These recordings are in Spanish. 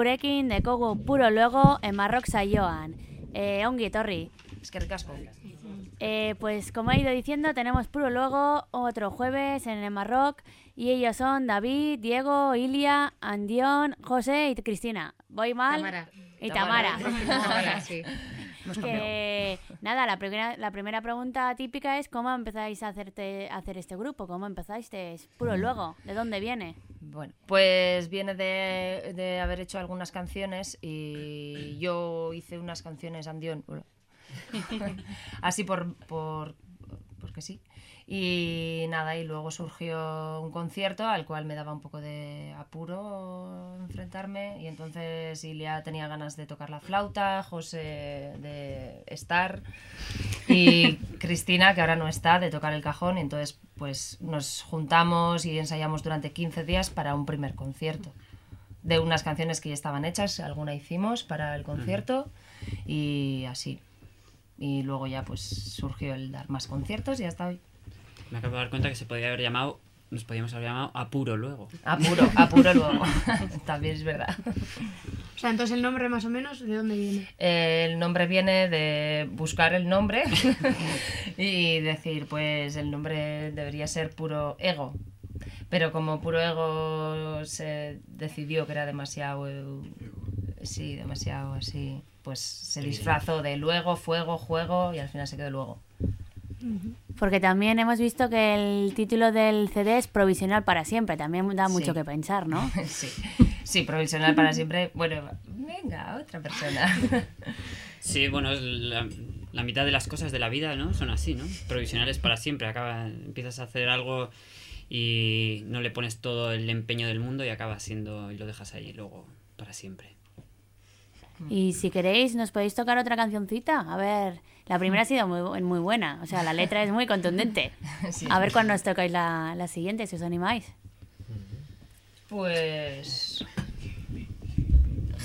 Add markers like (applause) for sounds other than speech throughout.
gurekin dekogu puro luego emarrok saioan. Eh, ongi etorri. Es que ricasco. Eh, pues como he ido diciendo, tenemos puro luego otro jueves en el Marroc y ellos son David, Diego, Ilia, Andión, José y Cristina. ¿Voy mal? Tamara. Y Tamara. Ahora sí. (laughs) Que, nada, la primera, la primera pregunta típica es cómo empezáis a, hacerte, a hacer este grupo, cómo empezasteis. Puro luego, ¿de dónde viene? Bueno, pues viene de, de haber hecho algunas canciones y yo hice unas canciones Andión. (laughs) Así por, por porque sí. Y nada, y luego surgió un concierto al cual me daba un poco de apuro enfrentarme y entonces Ilia tenía ganas de tocar la flauta, José de estar y (laughs) Cristina, que ahora no está, de tocar el cajón y entonces pues nos juntamos y ensayamos durante 15 días para un primer concierto de unas canciones que ya estaban hechas, alguna hicimos para el concierto y así. Y luego ya pues surgió el dar más conciertos y hasta hoy. Me acabo de dar cuenta que se podría haber llamado, nos podíamos haber llamado Apuro luego. Apuro, apuro luego. (laughs) También es verdad. O sea, entonces el nombre más o menos, ¿de dónde viene? El nombre viene de buscar el nombre (laughs) y decir, pues el nombre debería ser puro ego. Pero como puro ego se decidió que era demasiado, eh, sí, demasiado así, pues se disfrazó de luego, fuego, juego y al final se quedó luego. Porque también hemos visto que el título del CD es provisional para siempre, también da mucho Sí. que pensar, ¿no? (laughs) Sí, sí, provisional para siempre. Bueno, venga, otra persona. (laughs) Sí, bueno, es la, la mitad de las cosas de la vida, ¿no? Son así, ¿no? Provisionales para siempre. Acaba, empiezas a hacer algo y no le pones todo el empeño del mundo y acabas siendo y lo dejas ahí luego para siempre. Y si queréis, nos podéis tocar otra cancioncita. A ver, la primera ha sido muy, muy buena, o sea, la letra es muy contundente. (laughs) Sí. A ver cuándo nos tocáis la, la siguiente, si os animáis. Pues.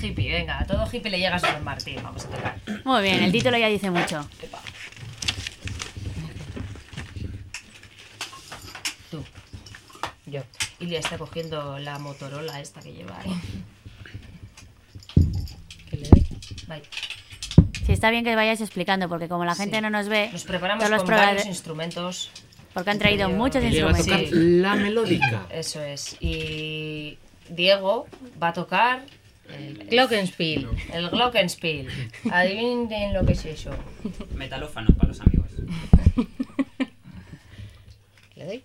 Hippie, venga, a todo hippie le llega su San Martín, vamos a tocar. Muy bien, el título ya dice mucho. Tú. Yo. Ilia está cogiendo la Motorola esta que lleva ahí. ¿Qué le doy? Bye. Si está bien que vayáis explicando, porque como la gente Sí. no nos ve, Nos preparamos todos los con varios instrumentos. porque han traído muchos va a instrumentos. tocar Sí. la melódica. Eso es. Y Diego va a tocar el, Glockenspiel. el Glockenspiel. Adivinen lo que es eso. Metalófano para los amigos. (laughs) ¿Le doy?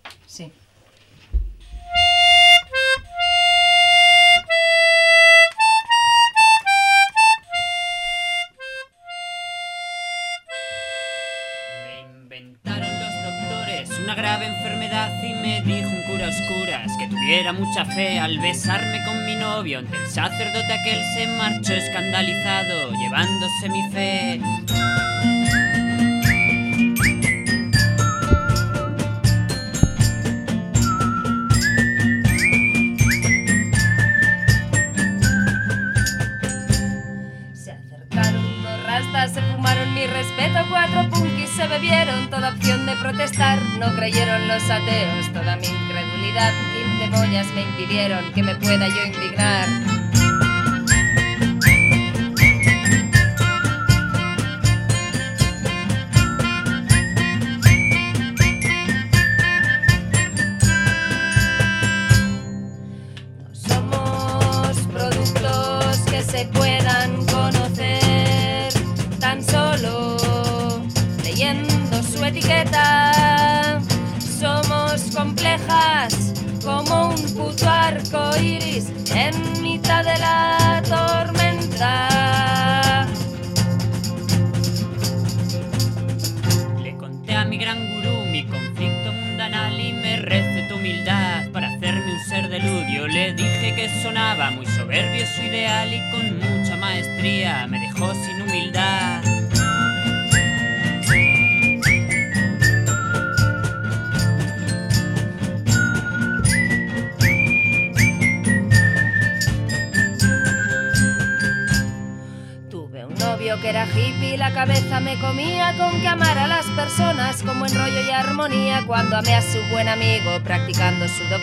Tuviera mucha fe al besarme con mi novio. Ante el sacerdote aquel se marchó escandalizado, llevándose mi fe. Se fumaron mi respeto, cuatro punkis se bebieron toda opción de protestar. No creyeron los ateos, toda mi incredulidad. Quince mollas me impidieron que me pueda yo indignar.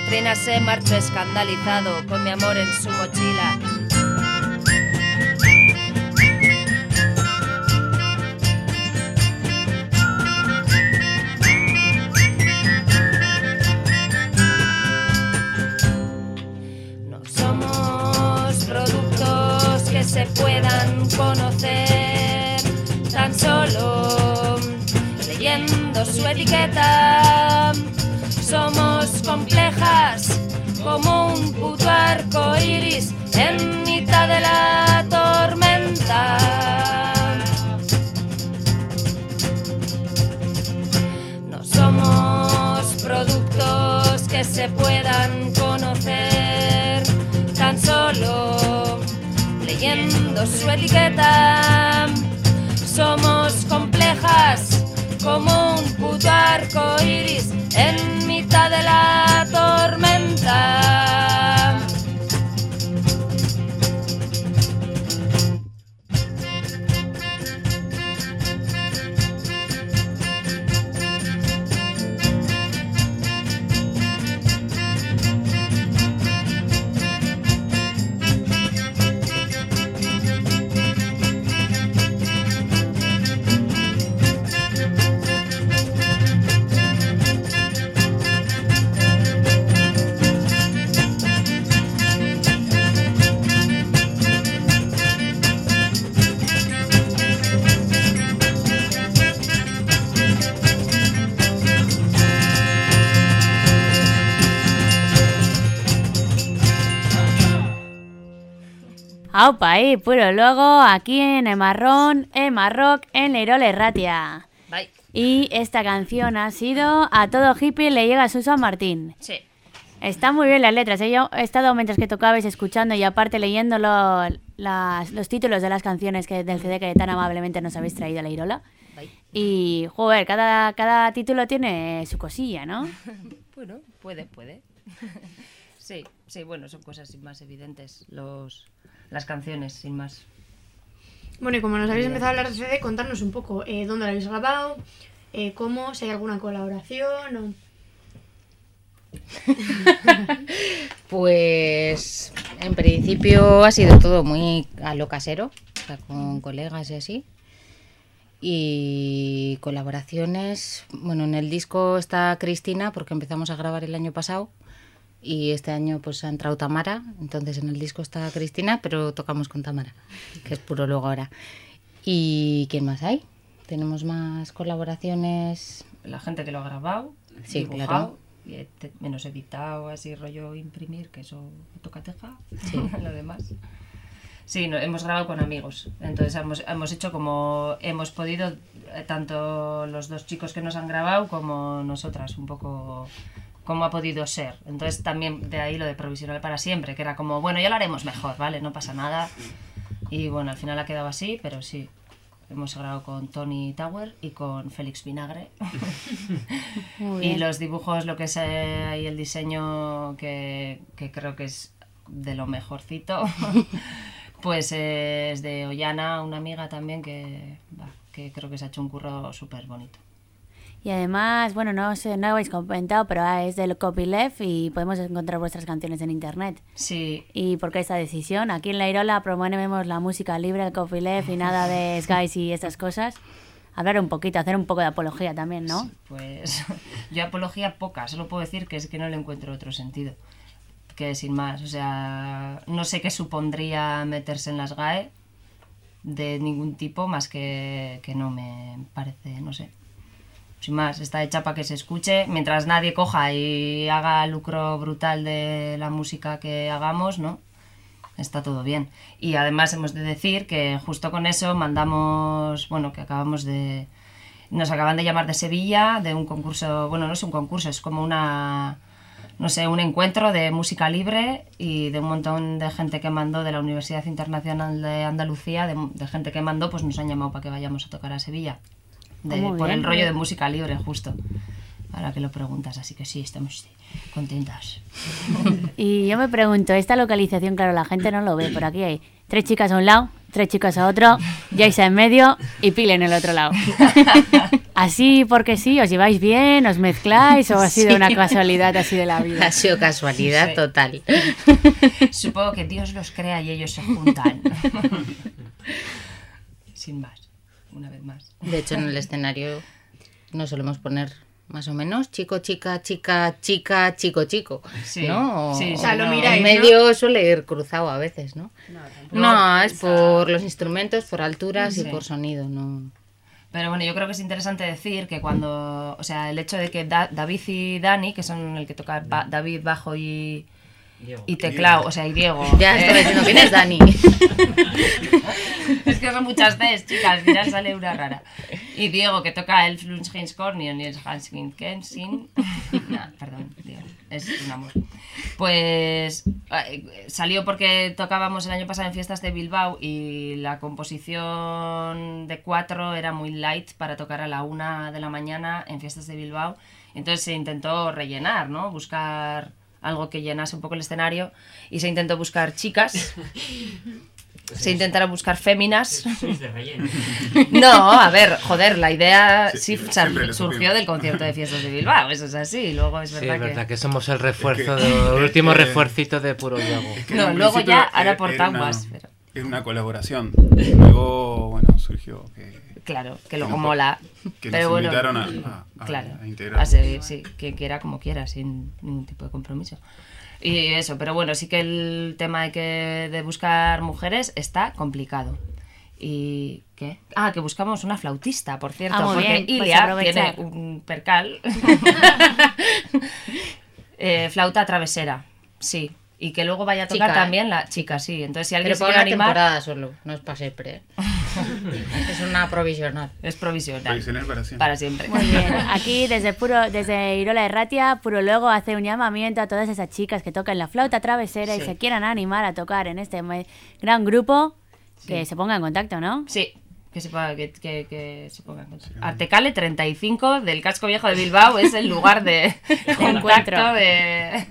Doctrina, se marchó escandalizado con mi amor en su mochila. No somos productos que se puedan conocer tan solo leyendo su etiqueta. Somos complejas como un puto arco iris en mitad de la tormenta. Aupa ahí, puro luego aquí en Emarrón, Emarrock, en Leirole Ratia. Bye. Y esta canción ha sido A todo hippie le llega su San Martín. Sí. Está muy bien las letras. ¿eh? Yo he estado mientras que tocabais escuchando y aparte leyendo lo- las- los títulos de las canciones que, del CD que tan amablemente nos habéis traído a la Irola. Bye. Y, joder, cada, cada título tiene su cosilla, ¿no? (laughs) Bueno, puede, puede. (laughs) sí, sí, bueno, son cosas más evidentes los, las canciones, sin más. Bueno, y como nos habéis empezado a hablar de CD, contarnos un poco eh, dónde lo habéis grabado, eh, cómo, si hay alguna colaboración o... (laughs) Pues en principio ha sido todo muy a lo casero, o sea, con colegas y así. Y colaboraciones, bueno, en el disco está Cristina porque empezamos a grabar el año pasado y este año pues ha entrado Tamara, entonces en el disco está Cristina, pero tocamos con Tamara, que es puro luego ahora. ¿Y quién más hay? Tenemos más colaboraciones. La gente que lo ha grabado, Sí, dibujado, claro. y menos editado, así rollo imprimir, que eso toca teja, Sí. (laughs) lo demás. Sí, no, hemos grabado con amigos, entonces hemos, hemos hecho como hemos podido, eh, tanto los dos chicos que nos han grabado como nosotras, un poco como ha podido ser. Entonces también de ahí lo de provisional para siempre, que era como, bueno, ya lo haremos mejor, ¿vale? No pasa nada. Y bueno, al final ha quedado así, pero sí. Hemos grabado con Tony Tower y con Félix Vinagre. (laughs) Muy Y los dibujos, lo que es eh, ahí el diseño, que, que creo que es de lo mejorcito, (laughs) pues es de Ollana, una amiga también que, que creo que se ha hecho un curro súper bonito. Y además, bueno, no sé, no habéis comentado, pero ah, es del Copyleft y podemos encontrar vuestras canciones en internet. Sí, ¿Y por qué esta decisión? Aquí en La Irola promovemos la música libre, el copyleft y nada de (laughs) skies y estas cosas. Hablar un poquito, hacer un poco de apología también, ¿no? sí, pues (laughs) yo apología poca, solo puedo decir que es que no le encuentro otro sentido. Que sin más, o sea, no sé qué supondría meterse en las GAE de ningún tipo, más que que no me parece, no sé. Sin más, está hecha para que se escuche, mientras nadie coja y haga lucro brutal de la música que hagamos, ¿no? Está todo bien. Y además hemos de decir que justo con eso mandamos, bueno, que acabamos de... Nos acaban de llamar de Sevilla, de un concurso, bueno, no es un concurso, es como una no sé, un encuentro de música libre y de un montón de gente que mandó de la Universidad Internacional de Andalucía, de, de gente que mandó, pues nos han llamado para que vayamos a tocar a Sevilla. De- por bien. el rollo de música libre, justo. Ahora que lo preguntas, así que sí, estamos contentas. (laughs) Y yo me pregunto, esta localización, claro, la gente no lo ve, por aquí hay tres chicas a un lado, tres chicas a otro, Yaisa en medio y Pile en el otro lado. (laughs) Así porque sí, os lleváis bien, os mezcláis o ha sido Sí. una casualidad así de la (laughs) vida. Ha sido casualidad Sí. total. Supongo que Dios los crea y ellos se juntan. Sin más, una vez más. De hecho, en el escenario nos solemos poner más o menos chico, chica, chica, chica, chico, chico. Sí, ¿no? sí, O sea, lo no. miráis, En ¿no? medio suele ir cruzado a veces, ¿no? No, es por los instrumentos, por alturas y por sonido, ¿no? Pero bueno, yo creo que es interesante decir que cuando, o sea, el hecho de que Da- David y Dani, que son el que toca ba- David bajo y, Diego. y teclado, o sea, y Diego. (laughs) Ya eh, estaba diciendo, ¿quién es Dani? (laughs) es que son muchas Cs, chicas, al final sale una rara. Y Diego, que toca el Flunschenskornion y el Hanskin Kensin. (laughs) Nah, perdón, Diego, es un amor. Pues eh, salió porque tocábamos el año pasado en fiestas de Bilbao y la composición de cuatro era muy light para tocar a la una de la mañana en fiestas de Bilbao. Entonces se intentó rellenar, ¿no? Buscar algo que llenase un poco el escenario y se intentó buscar chicas. (laughs) Se intentaron buscar féminas. Sois de relleno. (laughs) No, a ver, joder, la idea sí, surgió supimos. del concierto de fiestas de Bilbao, eso es así. Luego es Sí, verdad, es verdad que... que somos el refuerzo, Es de- el último que- refuercito de puro Yago. Es que No, luego ya era por una- tanguas, pero- Era una colaboración. Luego, bueno, surgió que, Claro, que Que luego nos- mola. que Pero nos bueno, invitaron a, a- a- claro, a integrar. a seguir, sí, quien quiera como quiera, sin ningún tipo de compromiso. Y eso, pero bueno, sí que el tema de, que, de buscar mujeres está complicado. ¿Y qué? Ah, que buscamos una flautista, por cierto, Ah, muy porque bien, pues Ilia tiene un percal. (laughs) Eh, flauta travesera, sí. Y que luego vaya a tocar Chica, ¿eh? también la chica, sí. Entonces, si alguien Pero se por quiere una animar, temporada solo, no es para siempre. ¿eh? (laughs) es una provisional. es provisional. Provisional para siempre. Para siempre. Muy bien. (laughs) Aquí desde puro, desde Irola de Ratia, Puro Luego hace un llamamiento a todas esas chicas que tocan la flauta travesera y se quieran animar a tocar en este gran grupo, que se ponga en contacto, ¿no? Sí, que se ponga, que, que- que se ponga en contacto. Artecale 35 del casco viejo de Bilbao es el lugar de (laughs) encuentro. contacto de...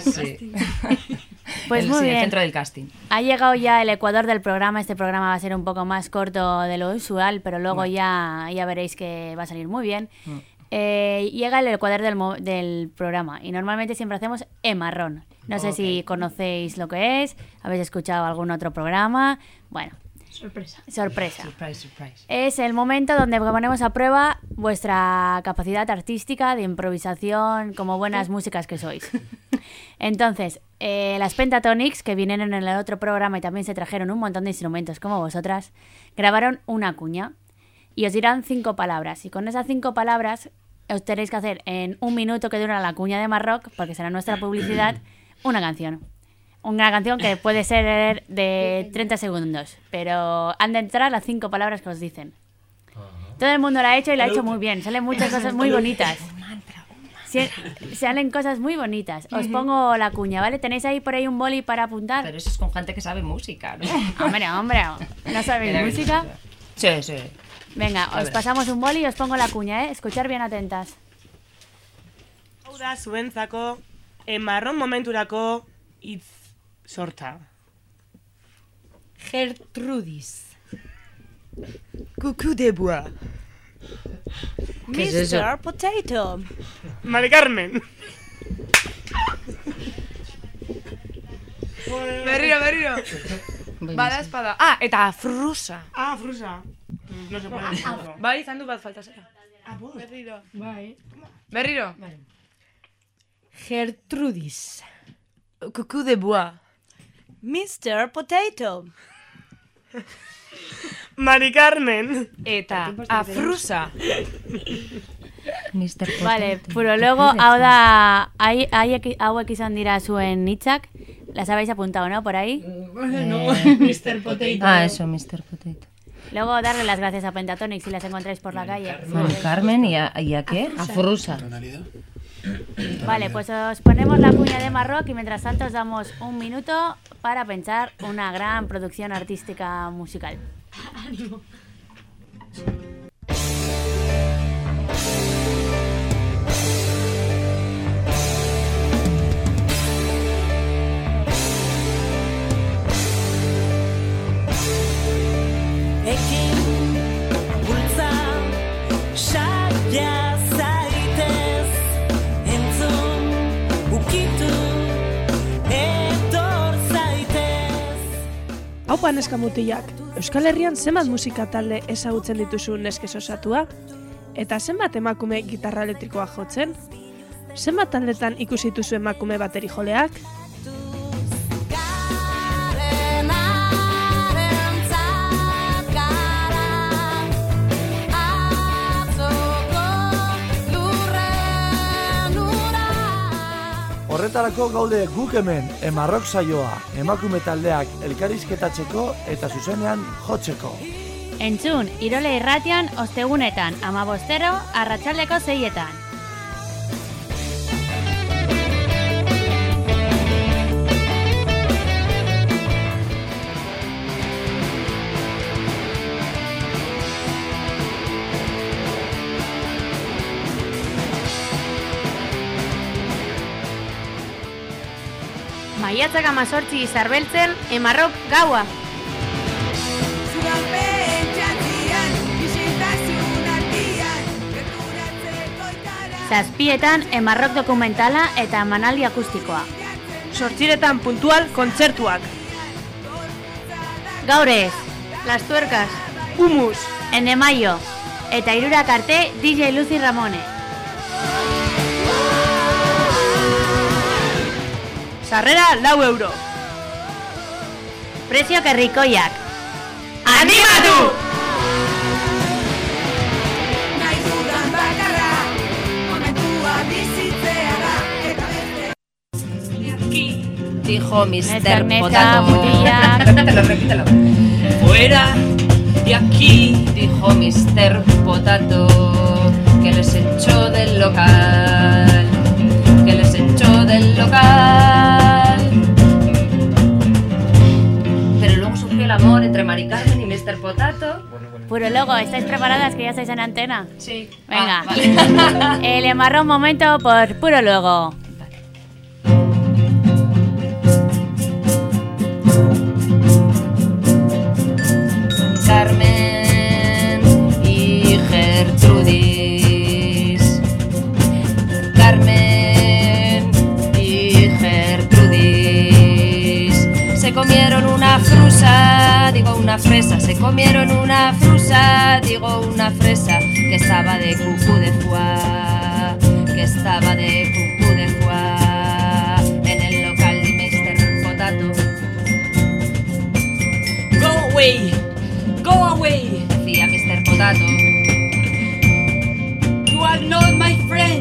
Sí. Pues El- muy sí, el bien. centro del casting. Ha llegado ya el ecuador del programa. Este programa va a ser un poco más corto de lo usual, pero luego ya, ya veréis que va a salir muy bien. Mm. Eh, llega el ecuador del, del programa y normalmente siempre hacemos en marrón. No sé si conocéis lo que es, habéis escuchado algún otro programa. Bueno, Sorpresa. sorpresa. Surprise, surprise. Es el momento donde ponemos a prueba vuestra capacidad artística de improvisación como buenas músicas que sois. Entonces, eh, las Pentatonics, que vinieron en el otro programa y también se trajeron un montón de instrumentos como vosotras, grabaron una cuña y os dirán cinco palabras. Y con esas cinco palabras os tenéis que hacer en un minuto que dura la cuña de Marrock, porque será nuestra publicidad, una canción. Una canción que puede ser de 30 segundos, pero han de entrar las cinco palabras que os dicen. Todo el mundo lo ha hecho y lo ha hecho muy bien. Salen muchas cosas muy bonitas. Sí, Salen cosas muy bonitas. Os pongo la cuña, ¿vale? ¿Tenéis ahí por ahí un boli para apuntar? Pero eso es con gente que sabe música, ¿no? (laughs) Hombre, hombre, ¿no sabéis música? Sí, sí. Venga, os pasamos un boli y os pongo la cuña, ¿eh? Escuchar bien atentas. Hau da zuentzako, emarron momenturako hitz sorta. Gertrudis. Cucu de bois. ¿Qué es eso? Mr. Potato. Mari Carmen. Berriro, berriro. Bada espada. Ah, eta frusa. Ah, frusa. No se puede eso. Bai, izan du bat falta zera. Ah. Berriro. Bai. Berriro. Gertrudis. Cucu de bois. Mr. Potato. Mari Carmen. Eta afrusa. Mr. Vale, puro luego, hau da, hauek izan dira zuen hitzak, las habéis apuntado, ¿no? Por ahí. (laughs) Mr. Potato. Ah, eso, Mr. Potato. Luego darle las gracias a Pentatonic si las encontráis por la calle. Mari Carmen, ¿y a, ¿y a qué? A Frusa. Tonalidad. Vale, pues os ponemos la cuña de Marroc y mientras tanto os damos un minuto para pensar una gran producción artística musical. (laughs) Haupa neska mutilak, Euskal Herrian zenbat musika talde ezagutzen dituzu neskez osatua? Eta zenbat emakume gitarra elektrikoa jotzen? Zenbat taldetan ikusi dituzu emakume bateri joleak? Horretarako gaude guk hemen, emarrok saioa, emakume taldeak elkarizketatzeko eta zuzenean jotzeko. Entzun, Irole irratian ostegunetan, amabostero, arratsaldeko zeietan. Maiatzak amazortzi zarbeltzen, emarrok gaua. Zazpietan, emarrok dokumentala eta manaldi akustikoa. Sortziretan puntual kontzertuak. Gaur ez, Las tuercas. Humus. Ene maio. Eta irurak arte, DJ Lucy Ramone. Sarrera lau euro. Prezio kerrikoiak. ¡Animatu! Dijo Mr. Potato. Repítelo, repítelo. Fuera de aquí. Dijo Mr. Potato que les echó del local. Amor entre Mari Carmen y Mr. Potato. Puro logo, ¿estáis preparadas que ya estáis en antena? Sí. Venga. Ah, vale. (laughs) El emarrón momento por puro logo. Carmen y Gertrudis. Carmen y Gertrudis. Se comieron una frusa, Se comieron una frusa, digo una fresa. Que estaba de cucú de foie. Que estaba de cucú de foie. En el local de Mr. Potato. Go away. Go away. Decía Mr. Potato. You are not my friends.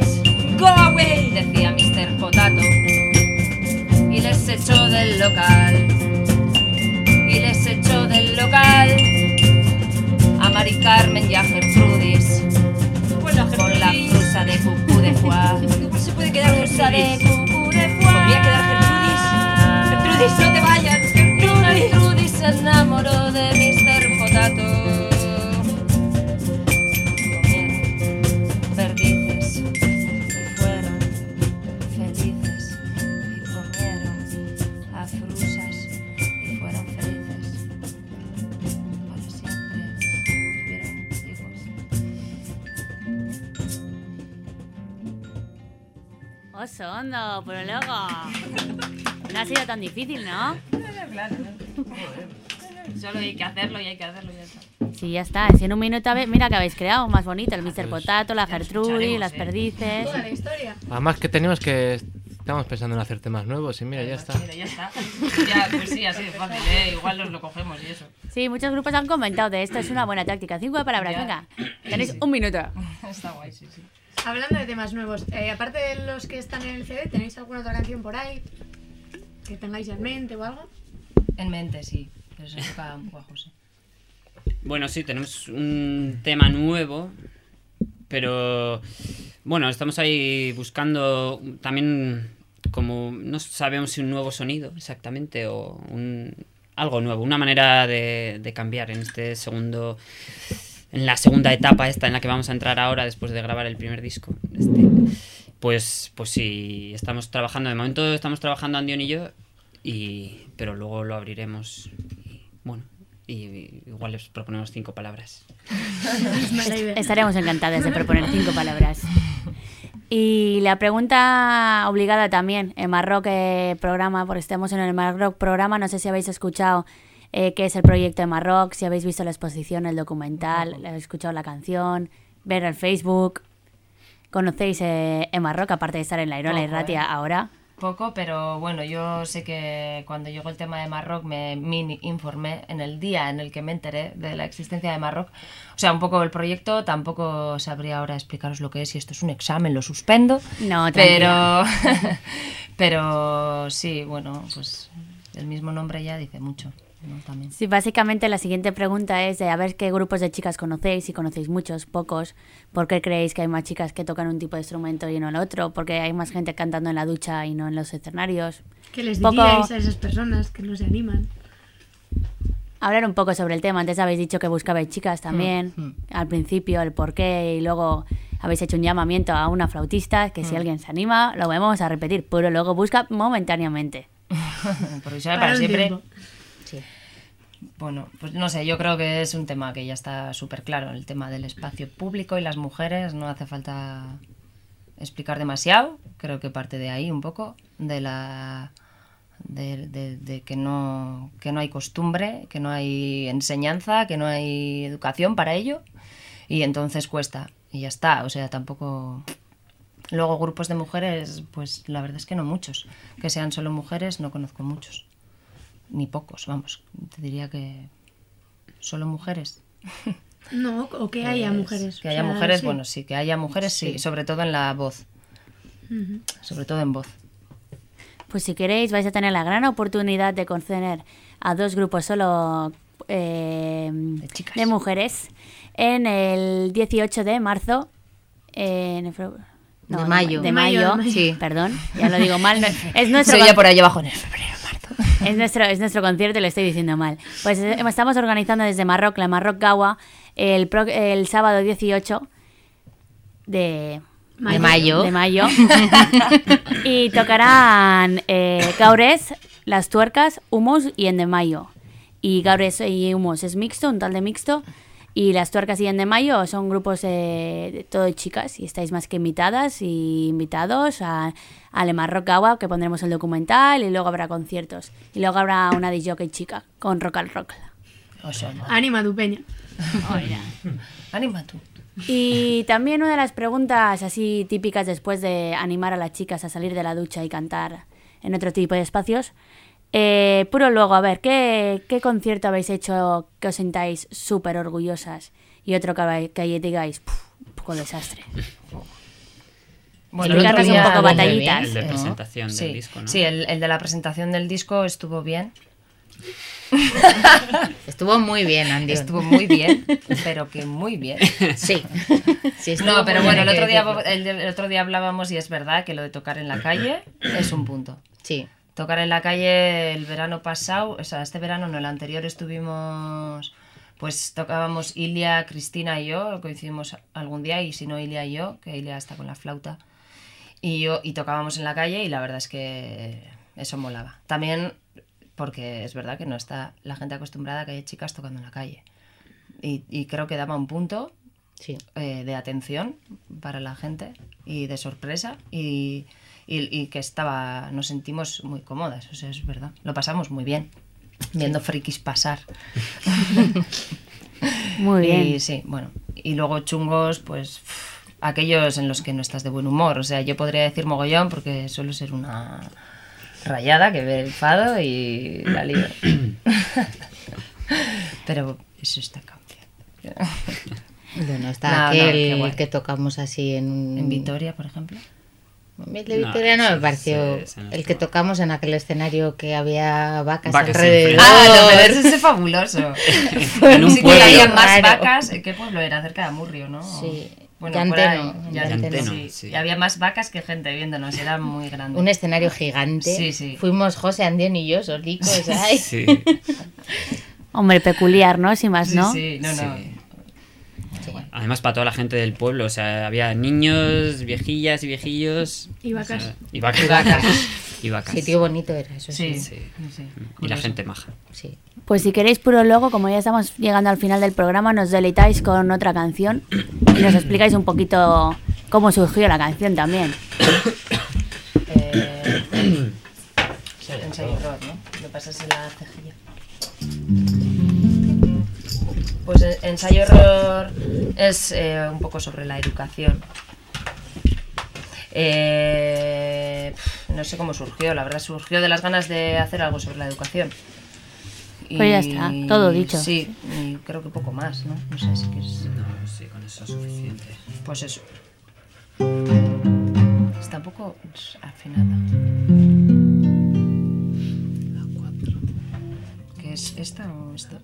No difícil, ¿no? Claro, Solo hay que hacerlo y hay que hacerlo y ya está. Sí, ya está. Si en un minuto, mira que habéis creado más bonito. El Mr. Potato, la Gertrudis, las ¿eh? perdices. Toda la historia. Además que tenemos que... Estamos pensando en hacer temas nuevos y mira, ya está. Mira, ya está. Ya, pues sí, así de fácil, ¿eh? Igual nos lo cogemos y eso. Sí, muchos grupos han comentado de esto. Es una buena táctica. Cinco palabras, Ya. venga. Tenéis un minuto. (laughs) Está guay, sí, sí. Hablando de temas nuevos, eh, aparte de los que están en el CD, ¿tenéis alguna otra canción por ahí que tengáis en mente o algo? En mente, sí. Pero se toca un poco a José. Bueno, sí, tenemos un tema nuevo Pero bueno, estamos ahí buscando también como no sabemos si un nuevo sonido exactamente o un, algo nuevo, una manera de, de cambiar en este segundo en la segunda etapa esta en la que vamos a entrar ahora después de grabar el primer disco. Este, pues pues sí, estamos trabajando de momento estamos trabajando Andion y yo y pero luego lo abriremos y, bueno, y igual les proponemos cinco palabras. (laughs) Estaremos encantadas de proponer cinco palabras. Y la pregunta obligada también, en Marrock eh, programa, porque estamos en el Marrock programa, no sé si habéis escuchado eh, qué es el proyecto de Marrock, si habéis visto la exposición, el documental, habéis escuchado la canción, ver el Facebook. ¿Conocéis eh, en Marrock, aparte de estar en la Irola y Ratia ¿eh? ahora? Poco, pero bueno, yo sé que cuando llegó el tema de Marrock me mini informé en el día en el que me enteré de la existencia de Marrock. O sea, un poco el proyecto, tampoco sabría ahora explicaros lo que es, si esto es un examen, lo suspendo. No, pero, (laughs) pero sí, bueno, pues el mismo nombre ya dice mucho. ¿No? También. Sí, básicamente la siguiente pregunta es de a ver qué grupos de chicas conocéis, si conocéis muchos, pocos, por qué creéis que hay más chicas que tocan un tipo de instrumento y no el otro, porque hay más gente cantando en la ducha y no en los escenarios. ¿Qué les Poco- diríais a esas personas que no se animan? Hablar un poco sobre el tema. Antes habéis dicho que buscabais chicas también, Mm, al principio, el por qué, y luego habéis hecho un llamamiento a una flautista, que si Mm. alguien se anima, lo vamos a repetir, pero luego busca momentáneamente. (laughs) Provisional Para siempre. tiempo. Bueno, pues no sé, yo creo que es un tema que ya está súper claro, el tema del espacio público y las mujeres, no hace falta explicar demasiado, creo que parte de ahí un poco, de la de, que no que no hay costumbre, que no hay enseñanza, que no hay educación para ello y entonces cuesta y ya está, o sea, tampoco luego grupos de mujeres, pues la verdad es que no muchos, que sean solo mujeres no conozco muchos ni pocos, vamos, te diría que solo mujeres. (laughs) No, o que haya Pues, mujeres. Que o haya sea, mujeres, sí. bueno, sí, que haya mujeres, sí. Sí. sobre todo en la voz, Ujú. sobre todo en voz. Pues si queréis vais a tener la gran oportunidad de conocer a dos grupos solo eh, de, mujeres en el 18 de marzo. en fe- De mayo. De mayo, De mayo, sí. (laughs) perdón, ya lo digo mal. no- (laughs) Es nuestro Se por ahí abajo en el es nuestro, es nuestro concierto lo estoy diciendo mal. Pues eh, estamos organizando desde Marroc, la Marroc Gawa, el, pro- el sábado 18 de De mayo. de mayo. (laughs) y tocarán eh, Gaures, Las Tuercas, Humus y Endemayo. Y Gaures y Humus es mixto, un tal de mixto. Y Las Tuercas y Endemayo son grupos eh, de todo de chicas y estáis más que invitadas y invitados a, a Le Marroc Gawa, que pondremos el documental y luego habrá conciertos. Y luego habrá una de jockey chica con rock al rock. Ánima, tu peña. (laughs) Anima tú. Y también una de las preguntas así típicas después de animar a las chicas a salir de la ducha y cantar en otro tipo de espacios. Eh, puro luego, a ver, ¿qué, qué concierto habéis hecho que os sintáis súper orgullosas? Y otro que, que digáis, "Puf, un poco desastre. (laughs) Bueno, Explicarnos un poco batallitas. El de ¿no? del Sí, disco, ¿no? Sí, el, el de la presentación del disco estuvo bien. (laughs) Estuvo muy bien, Andy. Estuvo muy bien, pero que muy bien. Sí. No, pero bueno, el otro, día, el, el otro día hablábamos y es verdad que lo de tocar en la calle es un punto. Sí. Tocar en la calle el verano pasado, o sea, este verano no, el anterior estuvimos, pues tocábamos Ilia, Cristina y yo, coincidimos algún día, y si no Ilia y yo, que Ilia está con la flauta, y yo, y tocábamos en la calle y la verdad es que eso molaba. También porque es verdad que no está la gente acostumbrada a que haya chicas tocando en la calle. Y, y creo que daba un punto eh, de atención para la gente y de sorpresa y, y- y que estaba nos sentimos muy cómodas, o sea, es verdad. Lo pasamos muy bien viendo frikis pasar. (laughs) (laughs) Muy bien. Y sí, bueno. Y luego chungos, pues aquellos en los que no estás de buen humor. O sea, yo podría decir mogollón porque suelo ser una rayada que ve el fado y la lío. (coughs) Pero eso está cambiando. Bueno, está No, no, aquel guay. que tocamos así en... En Vitoria, por ejemplo. El de Victoria no, me pareció ese no el que tocamos en aquel escenario que había vacas, Vacas alrededor. Ah, no, pero ese (laughs) es fabuloso. (laughs) En un sí que pueblo había más vacas. ¿Qué pueblo era? Cerca de Amurrio, ¿no? Sí, Bueno, Llanteno, por ahí, en Llanteno, Llanteno, sí. sí. Y había más vacas que gente viéndonos, era muy grande. Un escenario gigante. Sí, sí. Fuimos José, Andión y yo, solicos. ay. Sí. Hombre, peculiar, ¿no? Sin más, Sí, ¿no? sí, no, no. Sí. Además, para toda la gente del pueblo, o sea, había niños, viejillas y viejillos. Y o vacas. sea, y vacas. Y vacas. (laughs) Y vacas. Sitio bonito era, eso sí. Sí, Sí. sí. Y la gente maja. Sí. Pues si queréis puro logo, como ya estamos llegando al final del programa, nos deleitáis con otra canción y nos explicáis un poquito cómo surgió la canción también. Ensayo error, ¿no? Pues ensayo error es eh, un poco sobre la educación. Eh, no sé cómo surgió, la verdad surgió de las ganas de hacer algo sobre la educación. Pues ya está, todo dicho. Sí, y creo que poco más, ¿no? No sé si quieres... No, sí, con eso es suficiente. Pues eso. Está un poco afinada. ¿Qué es esta o esta?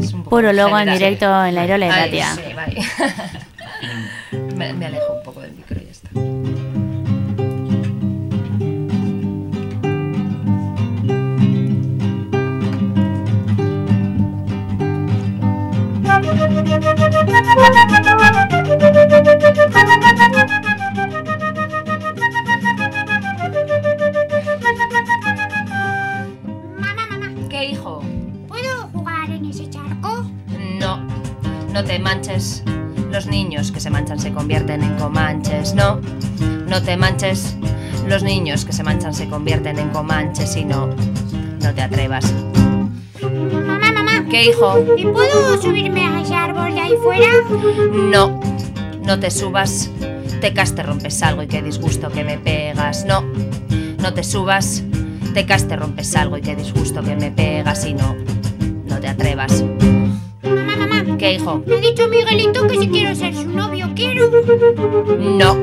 Es un poco Puro logo en directo en la Irola de Ay, Tatia. sí, vale. (laughs) me, me alejo un poco del micro y ya está. ¿Qué hijo? ¿Puedo jugar en ese charco? No, no te manches. Los niños que se manchan se convierten en comanches. No, no te manches. Los niños que se manchan se convierten en comanches y no, no te atrevas. Mamá, mamá. ¿Qué hijo? ¿Y puedo subirme a ese árbol de ahí fuera? No, no te subas. Te cas te rompes algo y qué disgusto que me pegas. No, no te subas. Te cas te rompes algo y qué disgusto que me pegas y no, no te atrevas. ¿Qué hijo? Me ha dicho Miguelito que si quiero ser su novio, quiero. No,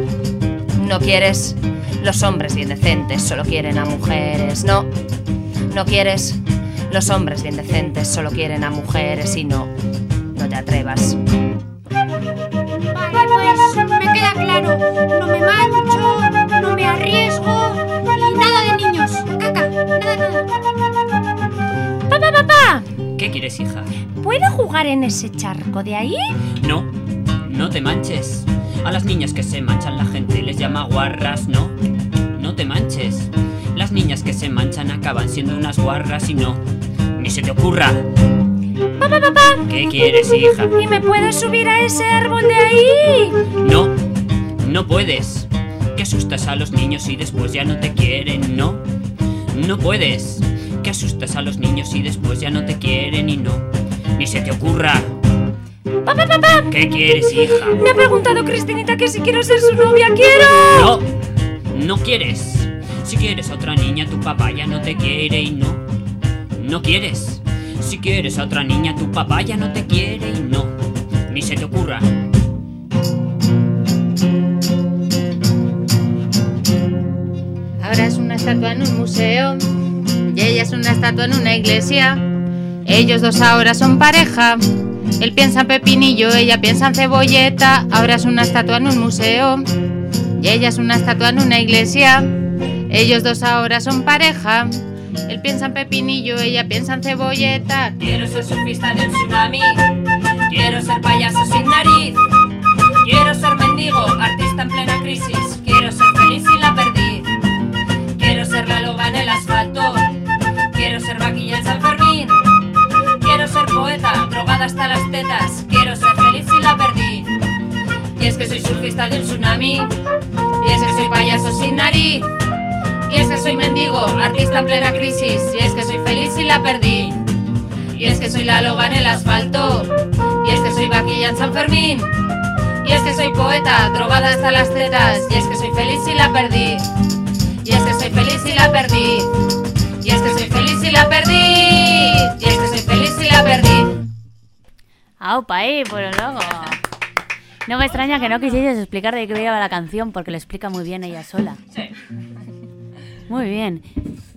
no quieres. Los hombres bien decentes solo quieren a mujeres. No, no quieres. Los hombres bien decentes solo quieren a mujeres y no, no te atrevas. Vale, pues me queda claro. No me mancho, no me arriesgo y nada de niños. Caca, nada, nada. Papá, papá, ¿Qué quieres, hija? ¿Puedo jugar en ese charco de ahí? No, no te manches. A las niñas que se manchan la gente les llama guarras, no. No te manches. Las niñas que se manchan acaban siendo unas guarras y no. Ni se te ocurra. Papá, papá, ¿Qué quieres, hija? ¿y me puedo subir a ese árbol de ahí? No, no puedes. Que asustas a los niños y después ya no te quieren, no. No puedes. Que asustas a los niños y después ya no te quieren y no. Ni se te ocurra. Papá, papá, ¿Qué quieres, hija? me ha preguntado Cristinita que si quiero ser su novia, quiero. No, no quieres. Si quieres a otra niña, tu papá ya no te quiere y no. No quieres. Si quieres a otra niña, tu papá ya no te quiere y no. Ni se te ocurra. Ahora es una estatua en un museo y ella es una estatua en una iglesia. Ellos dos ahora son pareja. Él piensa en pepinillo, ella piensa en cebolleta. Ahora es una estatua en un museo y ella es una estatua en una iglesia. Ellos dos ahora son pareja. Él piensa en pepinillo, ella piensa en cebolleta. Quiero ser surfista en el tsunami. Quiero ser payaso sin nariz. Quiero ser mendigo, artista en plena crisis. Quiero ser feliz y la perdí. Quiero ser la loba en el asfalto. Hasta las tetas. Quiero ser feliz y la perdí. Y es que soy surfista del tsunami. Y es que soy payaso sin nariz. Y es que soy mendigo, artista en plena crisis. Y es que soy feliz y la perdí. Y es que soy la loba en el asfalto. Y es que soy vaquilla en San Fermín. Y es que soy poeta, drogada hasta las tetas. Y es que soy feliz y la perdí. Y es que soy feliz y la perdí. Y es que soy feliz y la perdí. Y es que soy feliz y la perdí. ¡Aupa ahí, por el logo! No me extraña que no quisierais explicar de qué iba la canción porque lo explica muy bien ella sola. Muy bien.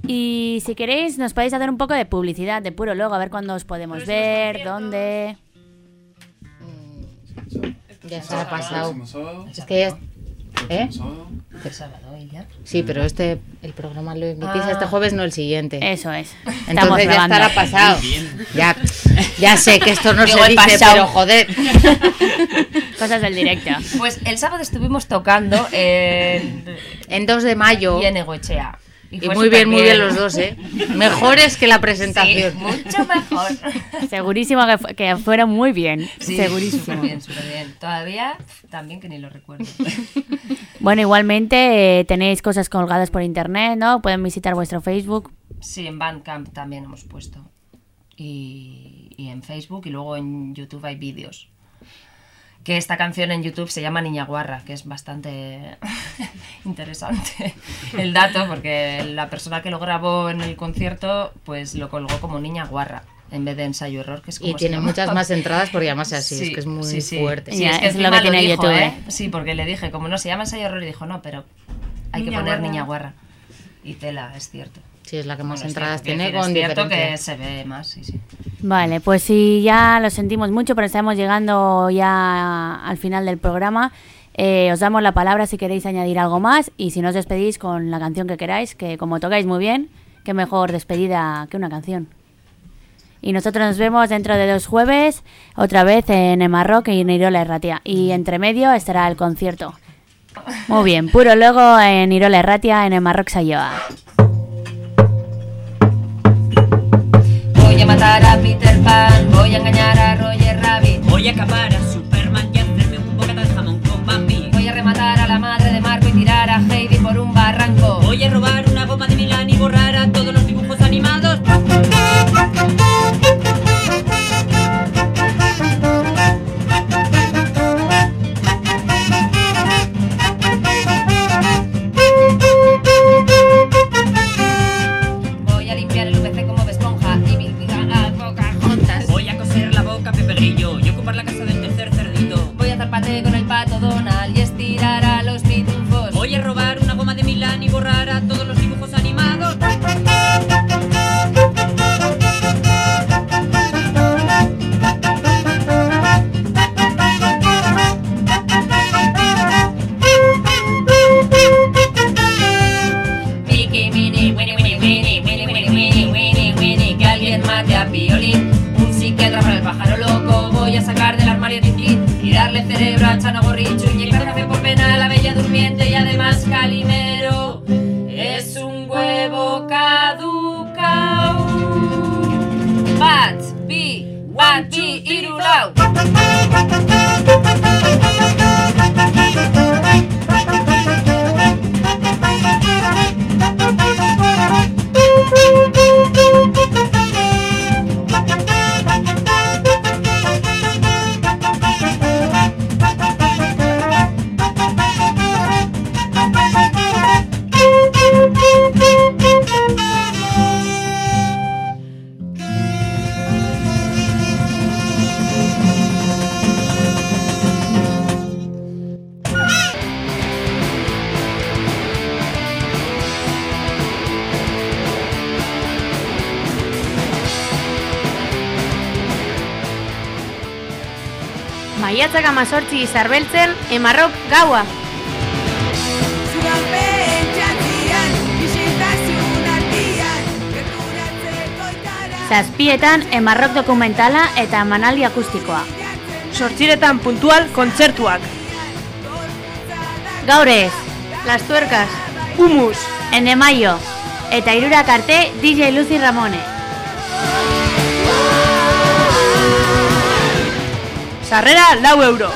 Y si queréis, nos podéis hacer un poco de publicidad de puro logo, a ver cuándo os podemos ver, dónde. Ya se ha pasado. Es que ya... ¿Eh? El sábado y ya. Sí, pero este, el programa lo emitís Ah. este jueves, no el siguiente. Eso es. Estamos Entonces ya grabando. estará pasado. Ya, ya sé que esto no (laughs) Digo, se el dice, pasado. pero joder. (laughs) Cosas del directo. Pues el sábado estuvimos tocando en, En 2 de mayo. y en. Y muy bien, muy bien los dos, ¿eh? (laughs) Mejores que la presentación. Sí, mucho mejor. (laughs) Segurísimo que, fu- que fueron muy bien. Sí, Segurísimo. súper bien, súper bien. Todavía también que ni lo recuerdo. (laughs) Bueno, igualmente eh, tenéis cosas colgadas por internet, ¿no? Pueden visitar vuestro Facebook. Sí, en Bandcamp también hemos puesto. Y, y en Facebook y luego en YouTube hay vídeos. Que esta canción en YouTube se llama Niña Guarra, que es bastante (laughs) interesante el dato, porque la persona que lo grabó en el concierto, pues lo colgó como Niña Guarra, en vez de ensayo error, que es como Y tiene llama. muchas más entradas por llamarse así, es que es muy sí, sí. fuerte. Sí, es que es lo que tiene dijo, YouTube. ¿eh? Sí, porque le dije, como no se llama ensayo error, y dijo, no, pero hay que poner Guarra. Niña Guarra. Y tela, es cierto. Sí, es la que más Bueno, entradas tiene quiero con decir, es cierto que se ve más, sí, sí. Vale, pues sí, ya lo sentimos mucho, pero estamos llegando ya al final del programa. Eh, os damos la palabra si queréis añadir algo más y si no os despedís con la canción que queráis, que como tocáis muy bien, qué mejor despedida que una canción. Y nosotros nos vemos dentro de dos jueves, otra vez en Emarrock y en Irola Erratia. Y entre medio estará el concierto. Muy bien, puro logo en Irola Erratia en Emarrock Sayoa. Voy a matar a Peter Pan, voy a engañar a Roger Rabbit. Voy a acabar a Superman y hacerme un bocata de jamón con Bambi. Voy a rematar a la madre de Marco y tirar a Heidi por un barranco. Voy a robar y darle cerebro a Chano Gorrichu, inyectar café por pena la bella durmiente y además Calimero es un huevo caducao. Bat, bi, bat, bi, irulau. Maiatzak amazortzi izarbeltzen, emarrok gaua. Zazpietan emarrok dokumentala eta manaldi akustikoa. Sortziretan puntual kontzertuak. Gaur ez, Las tuercas. Humus. ene maio, eta irurak arte DJ Lucy Ramone. Sarrera lau euro.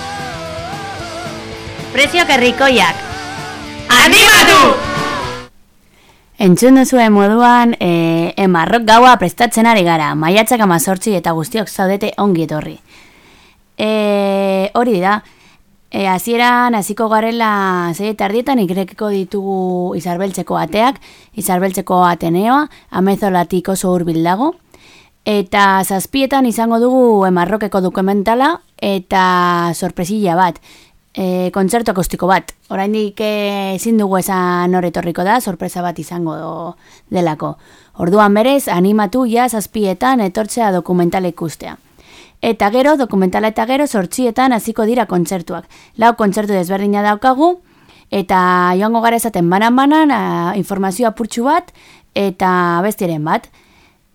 Prezio kerrikoiak. Animatu! Entzun duzuen moduan, e, emarrok gaua prestatzen ari gara, maiatzak amazortzi eta guztiok zaudete ongi etorri. E, hori da, e, hasieran hasiko garela zei eta ardietan ikrekiko ditugu izarbeltzeko ateak, izarbeltzeko ateneoa, amezolatik oso hurbil dago, eta zazpietan izango dugu emarrokeko dokumentala eta sorpresilla bat. e, kontzertu akustiko bat. Oraindik ezin dugu esan hor etorriko da, sorpresa bat izango do- delako. Orduan berez, animatu ja zazpietan etortzea dokumentala ikustea. Eta gero, dokumentala eta gero, sortxietan hasiko dira kontzertuak. Lau kontzertu desberdina daukagu, eta joango gara esaten banan-banan a, informazio apurtxu bat, eta bestiren bat.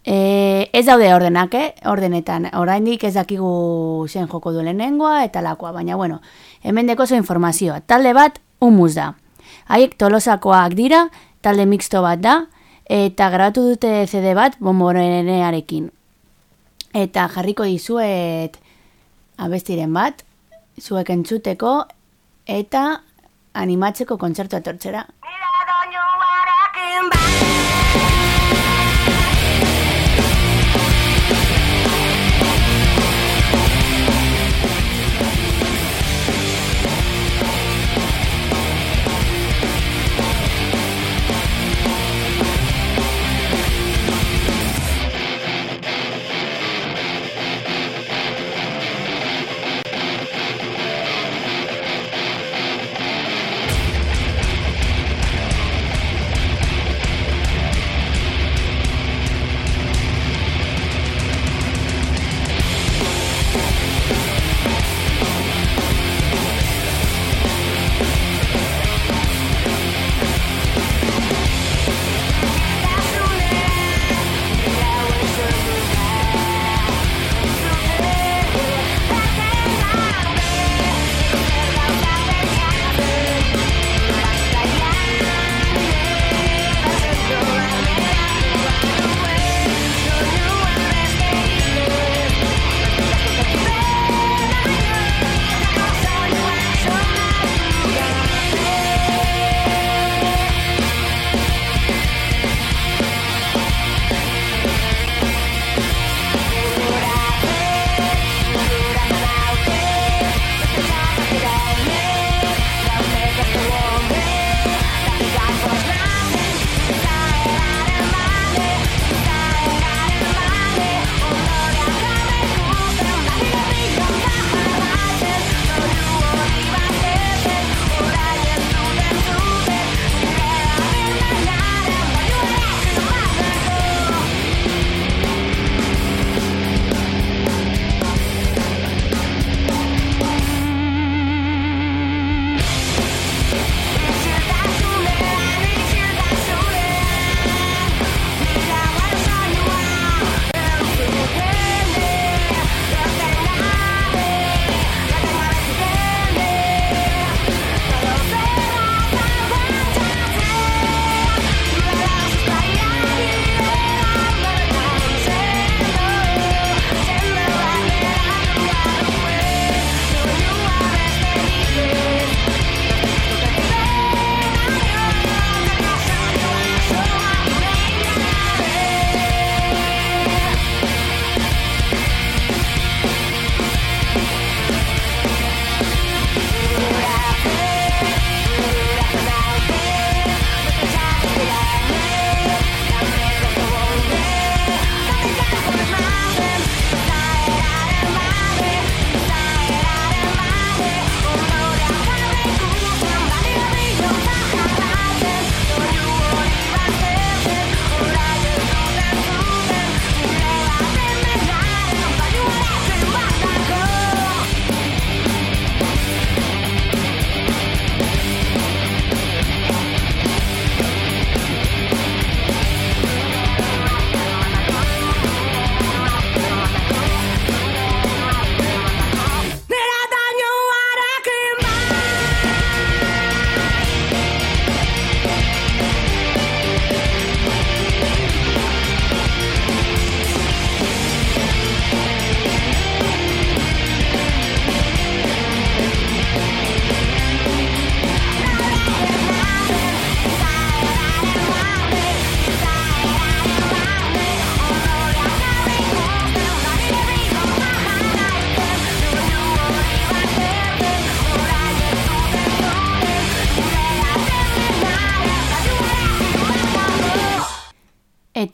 E, ez daude ordenak, eh? ordenetan. Oraindik ez dakigu zen joko du lehenengoa eta lakoa, baina bueno, hemen dekozo informazioa. Talde bat, humus da. Haiek tolosakoak dira, talde mixto bat da, eta grabatu dute CD bat bomborenearekin. Eta jarriko dizuet abestiren bat, zuek entzuteko, eta animatzeko kontzertu etortzera.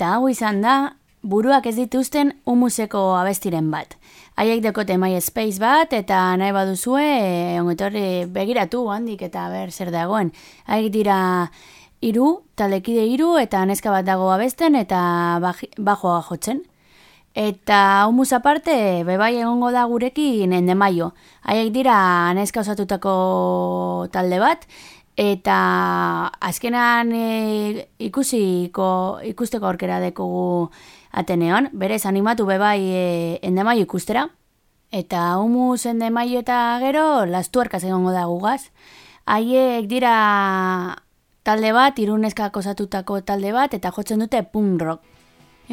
Hau izan da, buruak ez dituzten humuseko abestiren bat. Haiek dekote MySpace bat, eta nahi baduzue, e, ongetorri begiratu handik eta ber zer dagoen. Haiek dira hiru taldekide hiru eta neska bat dago abesten eta bajoa jotzen. Eta humuz aparte, bebai egongo da gurekin ende maio. Haiek dira neska osatutako talde bat, eta azkenan e, ikusiko, ikusteko aurkera dekogu Ateneon. Berez animatu bebai e, ende maio ikustera. Eta humuz ende maio eta gero, lastuarkaz egongo da gugaz. Haiek dira talde bat, iruneskak osatutako talde bat, eta jotzen dute punk rock.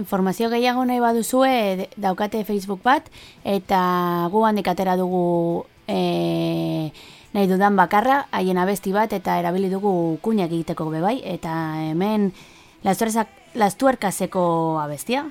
Informazio gehiago nahi baduzue daukate Facebook bat, eta gu handik atera dugu e, nahi dudan bakarra, haien abesti bat, eta erabili dugu kuinak egiteko bebai, eta hemen lastuerkazeko abestia.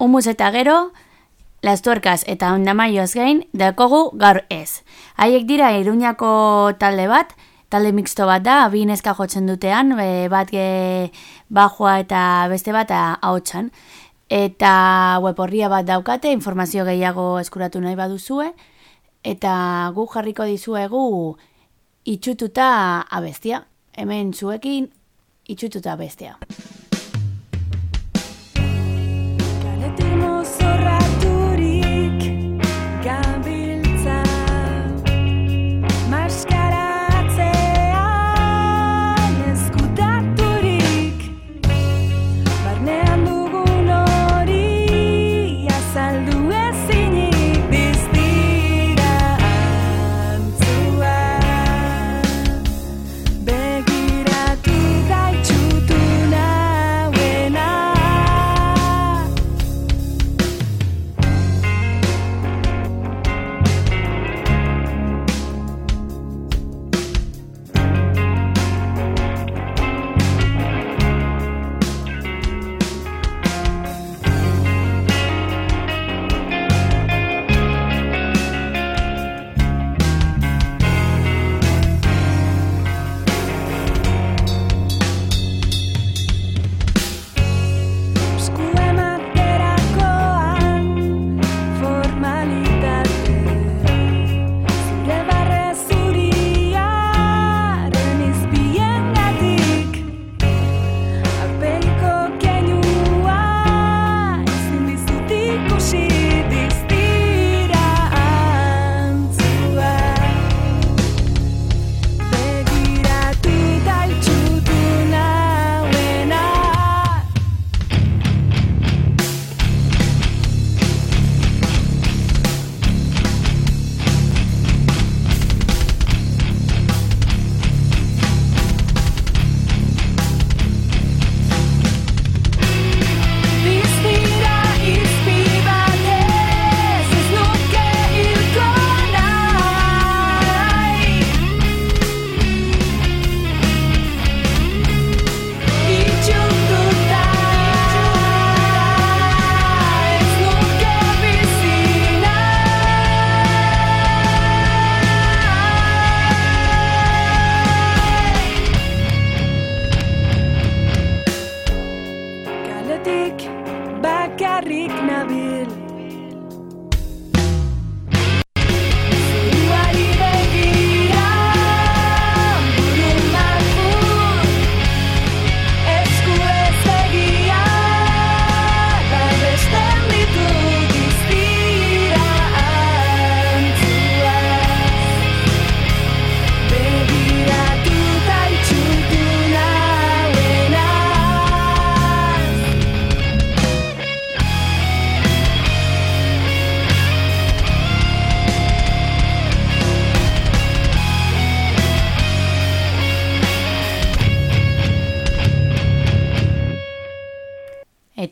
Eta humus eta gero, lastuerkaz eta ondamaioz gain, dekogu gaur ez. Haiek dira iruñako talde bat, talde mixto bat da, bi neska jotzen dutean, e, bat ge bajoa eta beste bat ahotsan. Eta web horria bat daukate, informazio gehiago eskuratu nahi baduzue, eta gu jarriko dizuegu itxututa abestia. Hemen zuekin itxututa abestia.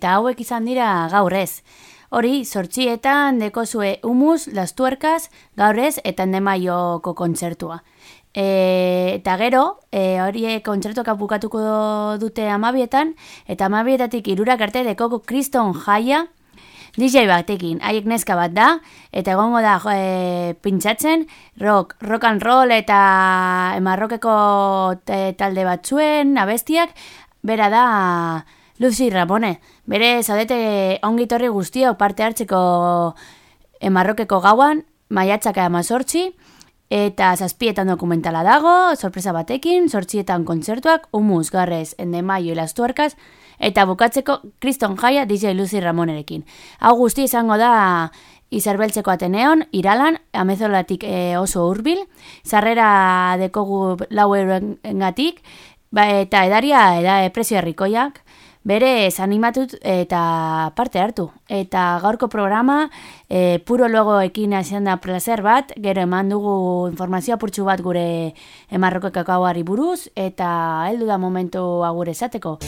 Eta hauek izan dira gaur ez. Hori, sortxietan dekozue humus, las tuerkas, gaur ez, eta endemaioko kontzertua. E, eta gero, e, horiek kontzertuak bukatuko dute amabietan, eta amabietatik irurak arte dekoko kriston jaia, DJ batekin, haiek neska bat da, eta egongo da e, pintxatzen, rock, rock and roll eta emarrokeko talde batzuen, abestiak, bera da Lucy Ramone. Bere zaudete ongitorri guztiok parte hartzeko emarrokeko gauan, maiatzaka amazortzi, eta zazpietan dokumentala dago, sorpresa batekin, sortxietan kontzertuak, humus, garrez, endemaio, las tuerkas, eta bukatzeko kriston jaia DJ Lucy Ramonerekin. Hau guzti izango da Izerbeltzeko Ateneon, Iralan, amezolatik e, oso hurbil, sarrera dekogu lau euroengatik, ba, eta edaria eda e, prezio herrikoiak, bere animatut eta parte hartu. Eta gaurko programa e, puro logoekin hasian da placer bat, gero eman dugu informazio apurtxu bat gure emarroko kakauari buruz, eta heldu da momentu agure esateko.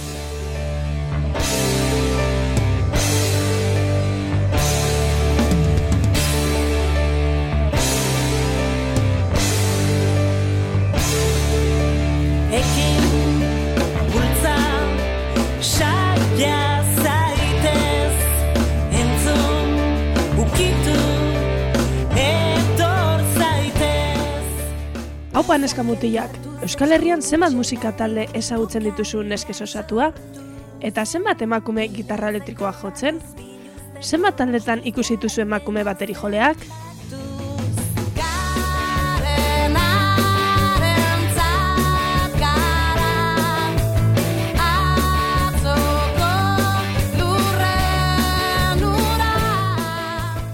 Haupa neska mutilak, Euskal Herrian zenbat musika talde ezagutzen dituzu neskez osatua? Eta zenbat emakume gitarra elektrikoa jotzen? Zenbat taldetan ikusi dituzu emakume bateri joleak?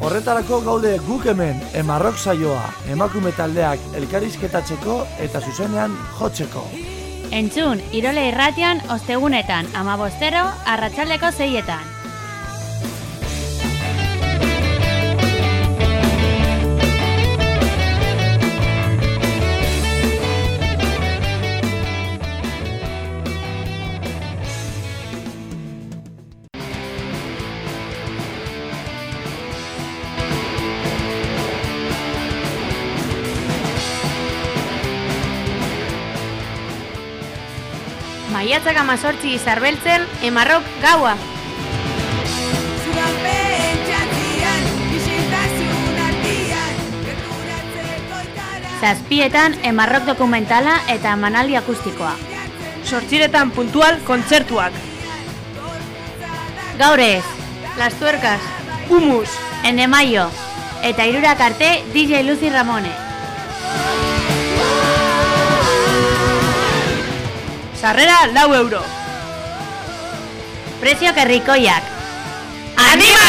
Horretarako gaude guk hemen emarrok saioa emakume taldeak elkarizketatzeko eta zuzenean jotzeko. Entzun, Irole irratian ostegunetan, amabostero, arratsaldeko zeietan. Maiatzak amazortzi izarbeltzen, emarrok gaua. Zazpietan emarrok dokumentala eta emanaldi akustikoa. Sortxiretan puntual kontzertuak. Gaur ez, Las tuerkas. Humus. Endemaio. Eta irurak arte DJ Lucy Ramone. Sarrera lau euro. Prezioak herrikoiak. ¡Anímate!